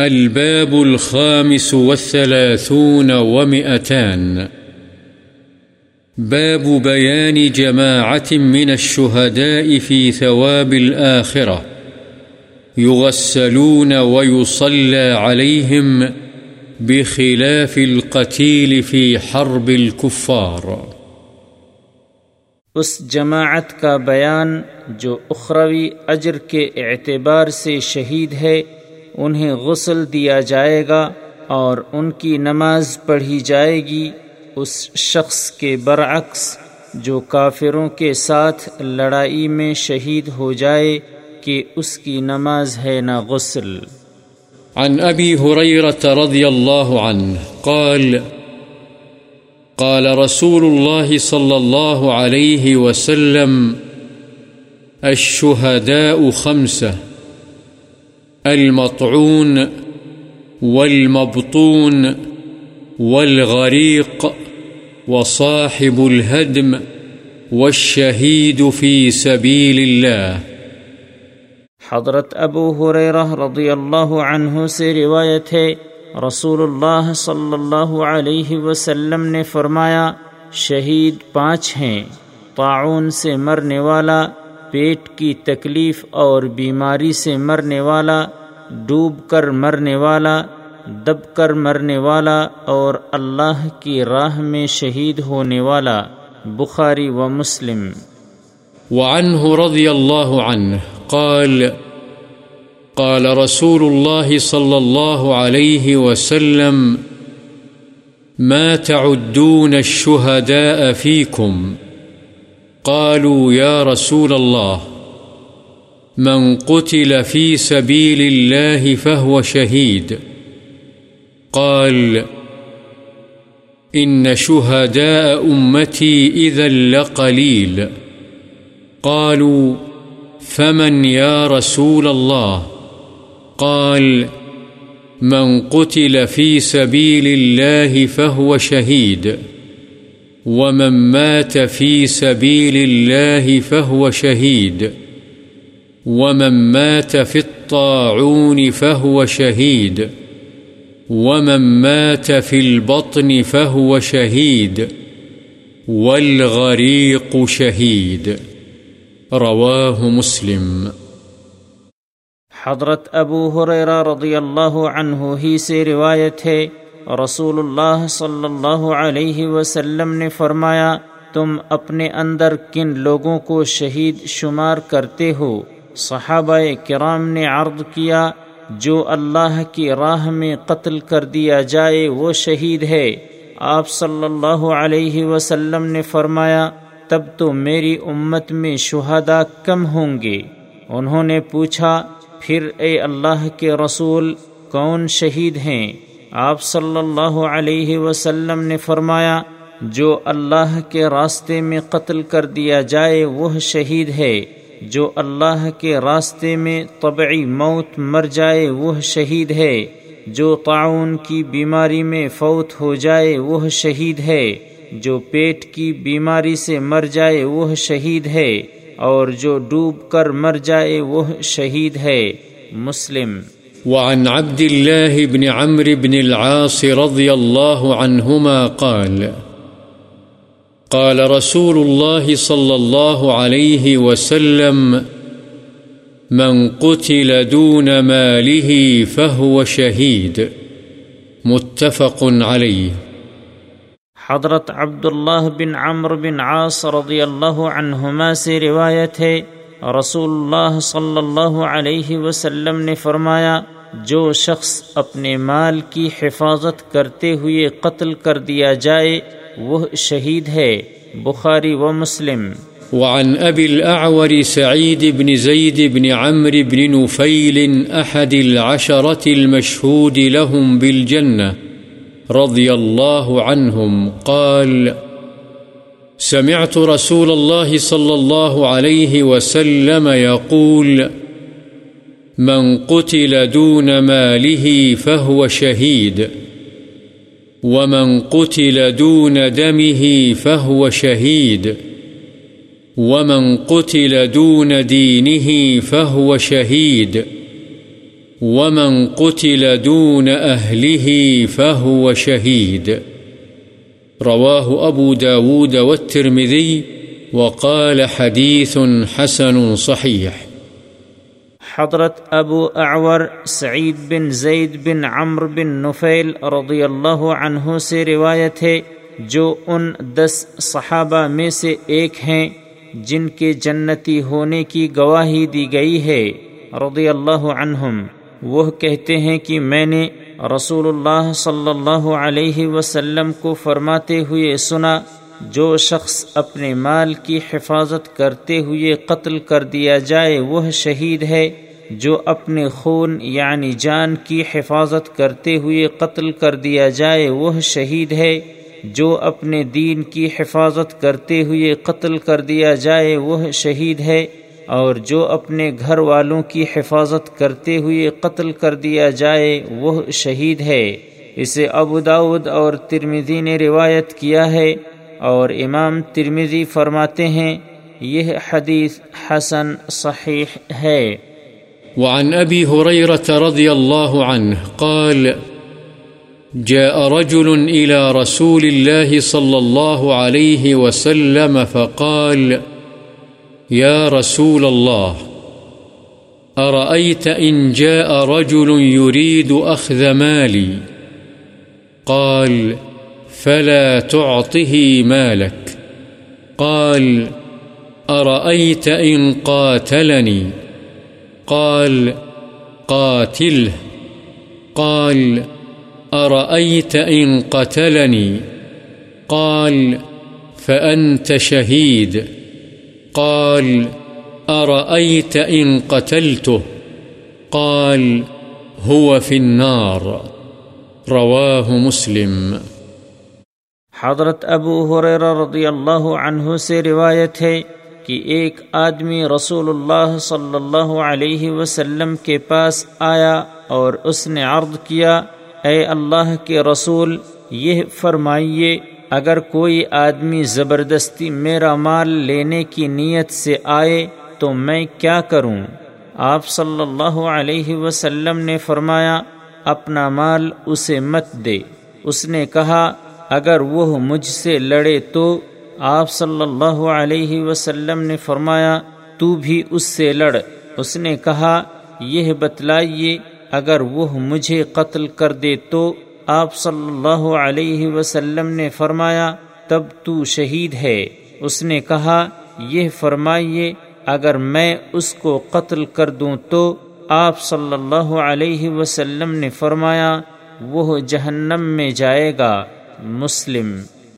الباب الخامس والثلاثون ومئتان. باب بيان جماعة من الشهداء في ثواب الآخرة. يغسلون ويصلى عليهم بخلاف القتيل في حرب الكفار. اس جماعت کا بیان جو اخروی اجر کے اعتبار سے شہید ہے انہیں غسل دیا جائے گا اور ان کی نماز پڑھی جائے گی اس شخص کے برعکس جو کافروں کے ساتھ لڑائی میں شہید ہو جائے کہ اس کی نماز ہے نہ غسل۔ عن ابی حریرت رضی اللہ عنہ قال قال رسول الله صلى الله عليه وسلم الشهداء خمسه المطعون والمبطون والغريق وصاحب الهدم والشهيد في سبيل الله. حضرت ابو حریرہ رضی اللہ عنہ سے روایت ہے رسول اللہ صلی اللہ علیہ وسلم نے فرمایا، شہید پانچ ہیں تعاون سے مرنے والا پیٹ کی تکلیف اور بیماری سے مرنے والا، ڈوب کر مرنے والا، دب کر مرنے والا اور اللہ کی راہ میں شہید ہونے والا، بخاری و مسلم۔ وعنه رضی اللہ عنہ قال قال رسول الله صلى الله عليه وسلم، ما تعدون الشهداء فيكم قالوا يا رسول الله، من قتل في سبيل الله فهو شهيد. قال، إن شهداء أمتي إذا لقليل. قالوا، فمن يا رسول الله؟ قال، من قتل في سبيل الله فهو شهيد. ومن مات في سبيل الله فهو شهيد ومن مات في الطاعون فهو شهيد ومن مات في البطن فهو شهيد والغريق شهيد رواه مسلم حضرت ابو حریرہ رضی اللہ عنہ ہی سے روایت ہے رسول اللہ صلی اللہ علیہ وسلم نے فرمایا، تم اپنے اندر کن لوگوں کو شہید شمار کرتے ہو؟ صحابہ کرام نے عرض کیا، جو اللہ کی راہ میں قتل کر دیا جائے، وہ شہید ہے۔ آپ صلی اللہ علیہ وسلم نے فرمایا، تب تو میری امت میں شہداء کم ہوں گے۔ انہوں نے پوچھا، پھر اے اللہ کے رسول، کون شہید ہیں؟ آپ صلی اللہ علیہ وسلم نے فرمایا، جو اللہ کے راستے میں قتل کر دیا جائے، وہ شہید ہے۔ جو اللہ کے راستے میں طبعی موت مر جائے، وہ شہید ہے۔ جو تعاون کی بیماری میں فوت ہو جائے، وہ شہید ہے۔ جو پیٹ کی بیماری سے مر جائے، وہ شہید ہے۔ اور جو ڈوب کر مر جائے، وہ شہید ہے۔ مسلم وعن عبد الله بن عمرو بن العاص رضي الله عنهما قال قال رسول الله صلى الله عليه وسلم، من قتل دون ماله فهو شهيد، متفق عليه. حضرت عبداللہ بن عمر بن عاص رضی اللہ عنہما سے روایت ہے، رسول اللہ صلی اللہ علیہ وسلم نے فرمایا جو شخص اپنے مال کی حفاظت کرتے ہوئے قتل کر دیا جائے، وہ شہید ہے۔ بخاری و مسلم۔ وعن أبي الأعور سعيد بن زيد بن عمرو بن نفيل أحد العشرة المشهود لهم بالجنة رضي الله عنهم قال، سمعت رسول الله صلى الله عليه وسلم يقول من قتل دون ماله فهو شهيد، ومن قتل دون دمه فهو شهيد، ومن قتل دون دينه فهو شهيد، ومن قتل دون أهله فهو شهيد. رواه أبو داود والترمذي، وقال حديث حسن صحيح. حضرت ابو اعور سعید بن زید بن عمر بن نفیل رضی اللہ عنہ سے روایت ہے جو ان دس صحابہ میں سے ایک ہیں جن کے جنتی ہونے کی گواہی دی گئی ہے، رضی اللہ عنہم۔ وہ کہتے ہیں کہ میں نے رسول اللہ صلی اللہ علیہ وسلم کو فرماتے ہوئے سنا، جو شخص اپنے مال کی حفاظت کرتے ہوئے قتل کر دیا جائے، وہ شہید ہے۔ جو اپنے خون یعنی جان کی حفاظت کرتے ہوئے قتل کر دیا جائے، وہ شہید ہے۔ جو اپنے دین کی حفاظت کرتے ہوئے قتل کر دیا جائے، وہ شہید ہے۔ اور جو اپنے گھر والوں کی حفاظت کرتے ہوئے قتل کر دیا جائے، وہ شہید ہے۔ اسے ابو داود اور ترمیزی نے روایت کیا ہے۔ اور امام ترمیزی فرماتے ہیں، یہ حدیث حسن صحیح ہے۔ وعن أبي هريرة رضي الله عنه قال، جاء رجل إلى رسول الله صلى الله عليه وسلم فقال، يا رسول الله، أرأيت إن جاء رجل يريد أخذ مالي؟ قال، فلا تعطه مالك. قال، أرأيت إن قاتلني؟ قال قاتله قال، أرأيت إن قتلني؟ قال، فأنت شهيد. قال، أرأيت إن قتلته؟ قال، هو في النار. رواه مسلم. حضرت ابو حریر رضی اللہ عنہ سے روایت ہے کہ ایک آدمی رسول اللہ صلی اللہ علیہ وسلم کے پاس آیا اور اس نے عرض کیا، اے اللہ کے رسول، یہ فرمائیے، اگر کوئی آدمی زبردستی میرا مال لینے کی نیت سے آئے تو میں کیا کروں؟ آپ صلی اللہ علیہ وسلم نے فرمایا، اپنا مال اسے مت دے۔ اس نے کہا، اگر وہ مجھ سے لڑے تو آپ صلی اللہ علیہ وسلم نے فرمایا، تو بھی اس سے لڑ۔ اس نے کہا، یہ بتلائیے، اگر وہ مجھے قتل کر دے تو آپ صلی اللہ علیہ وسلم نے فرمایا، تب تو شہید ہے۔ اس نے کہا، یہ فرمائیے، اگر میں اس کو قتل کر دوں تو آپ صلی اللہ علیہ وسلم نے فرمایا، وہ جہنم میں جائے گا۔ مسلم